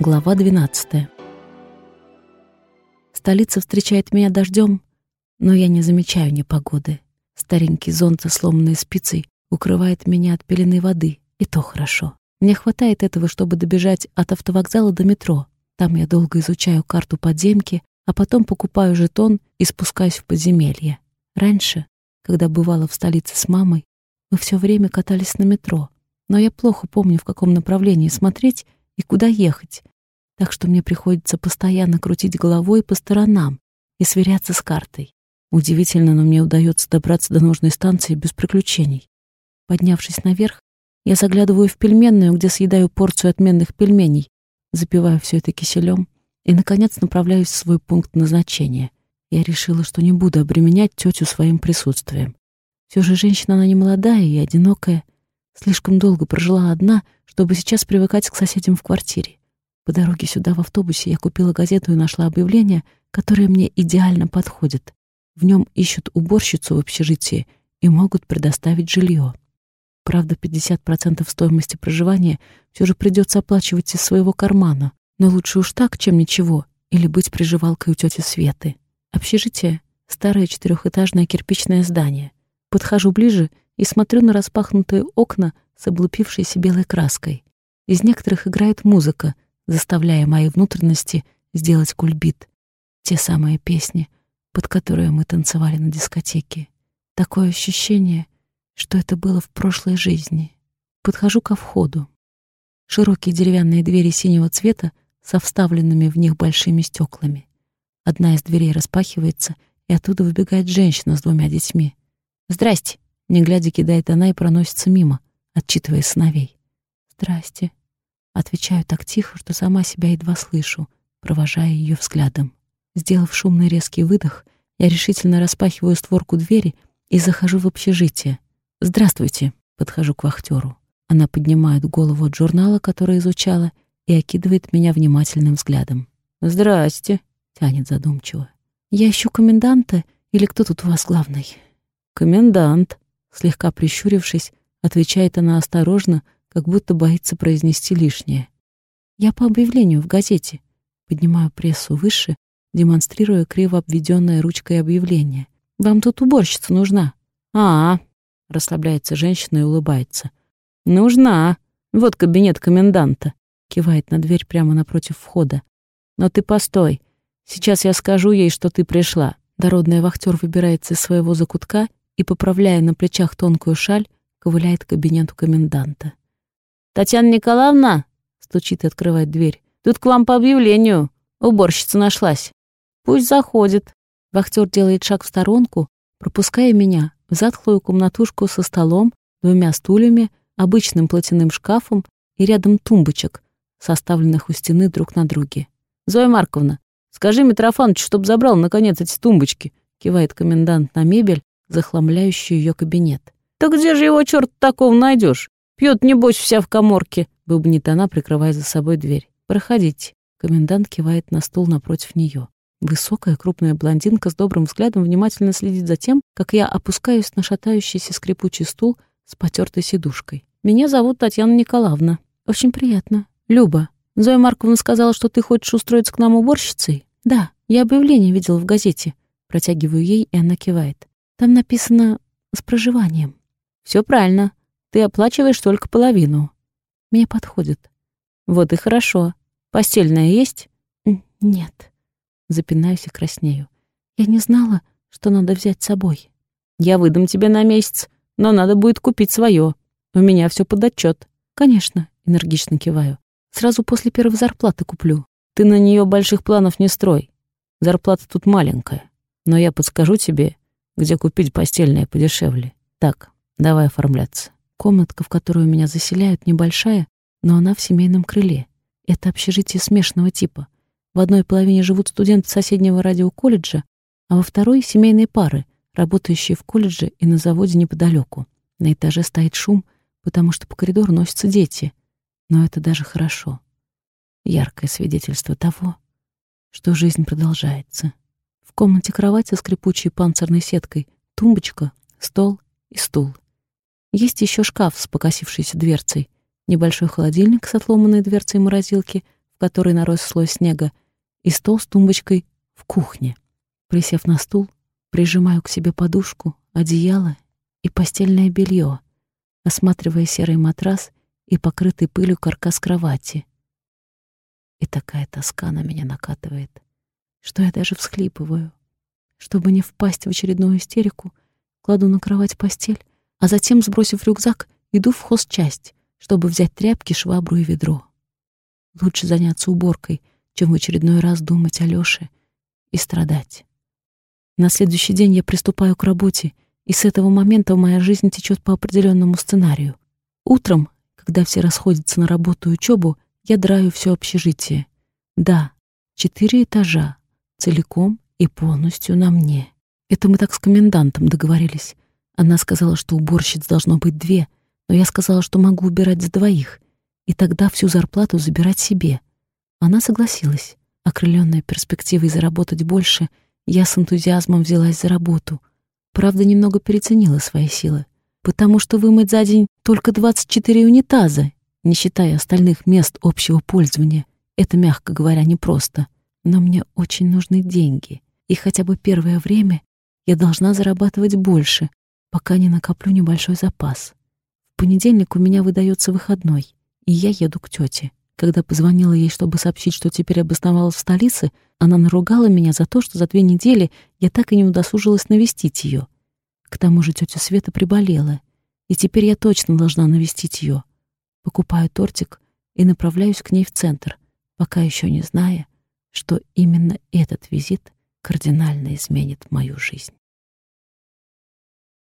Глава 12. Столица встречает меня дождем, но я не замечаю непогоды. Старенький зонт со сломанной спицей укрывает меня от пеленой воды, и то хорошо. Мне хватает этого, чтобы добежать от автовокзала до метро. Там я долго изучаю карту подземки, а потом покупаю жетон и спускаюсь в подземелье. Раньше, когда бывала в столице с мамой, мы все время катались на метро, но я плохо помню, в каком направлении смотреть и куда ехать, так что мне приходится постоянно крутить головой по сторонам и сверяться с картой. Удивительно, но мне удается добраться до нужной станции без приключений. Поднявшись наверх, я заглядываю в пельменную, где съедаю порцию отменных пельменей, запиваю все это киселем и, наконец, направляюсь в свой пункт назначения. Я решила, что не буду обременять тетю своим присутствием. Все же женщина она не молодая и одинокая, слишком долго прожила одна, чтобы сейчас привыкать к соседям в квартире. По дороге сюда в автобусе я купила газету и нашла объявление, которое мне идеально подходит. В нем ищут уборщицу в общежитии и могут предоставить жилье. Правда, 50% стоимости проживания все же придется оплачивать из своего кармана, но лучше уж так, чем ничего, или быть приживалкой у тети Светы. Общежитие — старое четырехэтажное кирпичное здание. Подхожу ближе и смотрю на распахнутые окна с облупившейся белой краской. Из некоторых играет музыка, заставляя мои внутренности сделать кульбит. Те самые песни, под которые мы танцевали на дискотеке. Такое ощущение, что это было в прошлой жизни. Подхожу ко входу. Широкие деревянные двери синего цвета со вставленными в них большими стеклами. Одна из дверей распахивается, и оттуда выбегает женщина с двумя детьми. «Здрасте!» — не глядя кидает она и проносится мимо, отчитывая сыновей. «Здрасте!» — отвечаю так тихо, что сама себя едва слышу, провожая ее взглядом. Сделав шумный резкий выдох, я решительно распахиваю створку двери и захожу в общежитие. «Здравствуйте!» — подхожу к вахтеру. Она поднимает голову от журнала, который изучала, и окидывает меня внимательным взглядом. «Здрасте!» — тянет задумчиво. «Я ищу коменданта, или кто тут у вас главный?» «Комендант!» — слегка прищурившись, отвечает она осторожно, как будто боится произнести лишнее. «Я по объявлению в газете». Поднимаю прессу выше, демонстрируя криво обведенное ручкой объявление. «Вам тут уборщица нужна». «А, -а Расслабляется женщина и улыбается. «Нужна. Вот кабинет коменданта». Кивает на дверь прямо напротив входа. «Но ты постой. Сейчас я скажу ей, что ты пришла». Дородный вахтер выбирается из своего закутка и, поправляя на плечах тонкую шаль, ковыляет к кабинету коменданта. «Татьяна Николаевна!» — стучит и открывает дверь. «Тут к вам по объявлению. Уборщица нашлась». «Пусть заходит». Вахтер делает шаг в сторонку, пропуская меня, в затхлую комнатушку со столом, двумя стульями, обычным платяным шкафом и рядом тумбочек, составленных у стены друг на друге. «Зоя Марковна, скажи Митрофановичу, чтоб забрал, наконец, эти тумбочки», кивает комендант на мебель, захламляющую ее кабинет. «Так где же его, черт, такого найдешь? Пьет, небось, вся в коморке», бубнит она, прикрывая за собой дверь. «Проходите». Комендант кивает на стул напротив нее. Высокая, крупная блондинка с добрым взглядом внимательно следит за тем, как я опускаюсь на шатающийся скрипучий стул с потертой сидушкой. «Меня зовут Татьяна Николаевна. Очень приятно. Люба. Зоя Марковна сказала, что ты хочешь устроиться к нам уборщицей?» «Да, я объявление видела в газете». Протягиваю ей, и она кивает. «Там написано «с проживанием». Все правильно. Ты оплачиваешь только половину. Мне подходит. Вот и хорошо. Постельная есть? Нет. Запинаюсь и краснею. Я не знала, что надо взять с собой. Я выдам тебе на месяц, но надо будет купить свое. У меня все под отчет. Конечно, энергично киваю. Сразу после первой зарплаты куплю. Ты на нее больших планов не строй. Зарплата тут маленькая. Но я подскажу тебе, где купить постельное подешевле. Так, давай оформляться. Комнатка, в которую меня заселяют, небольшая, но она в семейном крыле. Это общежитие смешанного типа. В одной половине живут студенты соседнего радиоколледжа, а во второй — семейные пары, работающие в колледже и на заводе неподалеку. На этаже стоит шум, потому что по коридору носятся дети. Но это даже хорошо. Яркое свидетельство того, что жизнь продолжается. В комнате кровать со скрипучей панцирной сеткой, тумбочка, стол и стул. Есть еще шкаф с покосившейся дверцей, небольшой холодильник с отломанной дверцей морозилки — которой нарос слой снега, и стол с тумбочкой в кухне. Присев на стул, прижимаю к себе подушку, одеяло и постельное белье, осматривая серый матрас и покрытый пылью каркас кровати. И такая тоска на меня накатывает, что я даже всхлипываю. Чтобы не впасть в очередную истерику, кладу на кровать постель, а затем, сбросив рюкзак, иду в хозчасть, чтобы взять тряпки, швабру и ведро. Лучше заняться уборкой, чем в очередной раз думать о Лёше и страдать. На следующий день я приступаю к работе, и с этого момента моя жизнь течет по определенному сценарию. Утром, когда все расходятся на работу и учебу, я драю все общежитие. Да, четыре этажа, целиком и полностью на мне. Это мы так с комендантом договорились. Она сказала, что уборщиц должно быть две, но я сказала, что могу убирать за двоих, и тогда всю зарплату забирать себе. Она согласилась. Окрыленная перспективой заработать больше, я с энтузиазмом взялась за работу. Правда, немного переценила свои силы, потому что вымыть за день только 24 унитаза, не считая остальных мест общего пользования. Это, мягко говоря, непросто. Но мне очень нужны деньги, и хотя бы первое время я должна зарабатывать больше, пока не накоплю небольшой запас. В понедельник у меня выдается выходной, и я еду к тете. Когда позвонила ей, чтобы сообщить, что теперь обосновалась в столице, она наругала меня за то, что за две недели я так и не удосужилась навестить ее. К тому же тетя Света приболела, и теперь я точно должна навестить ее. Покупаю тортик и направляюсь к ней в центр, пока еще не зная, что именно этот визит кардинально изменит мою жизнь.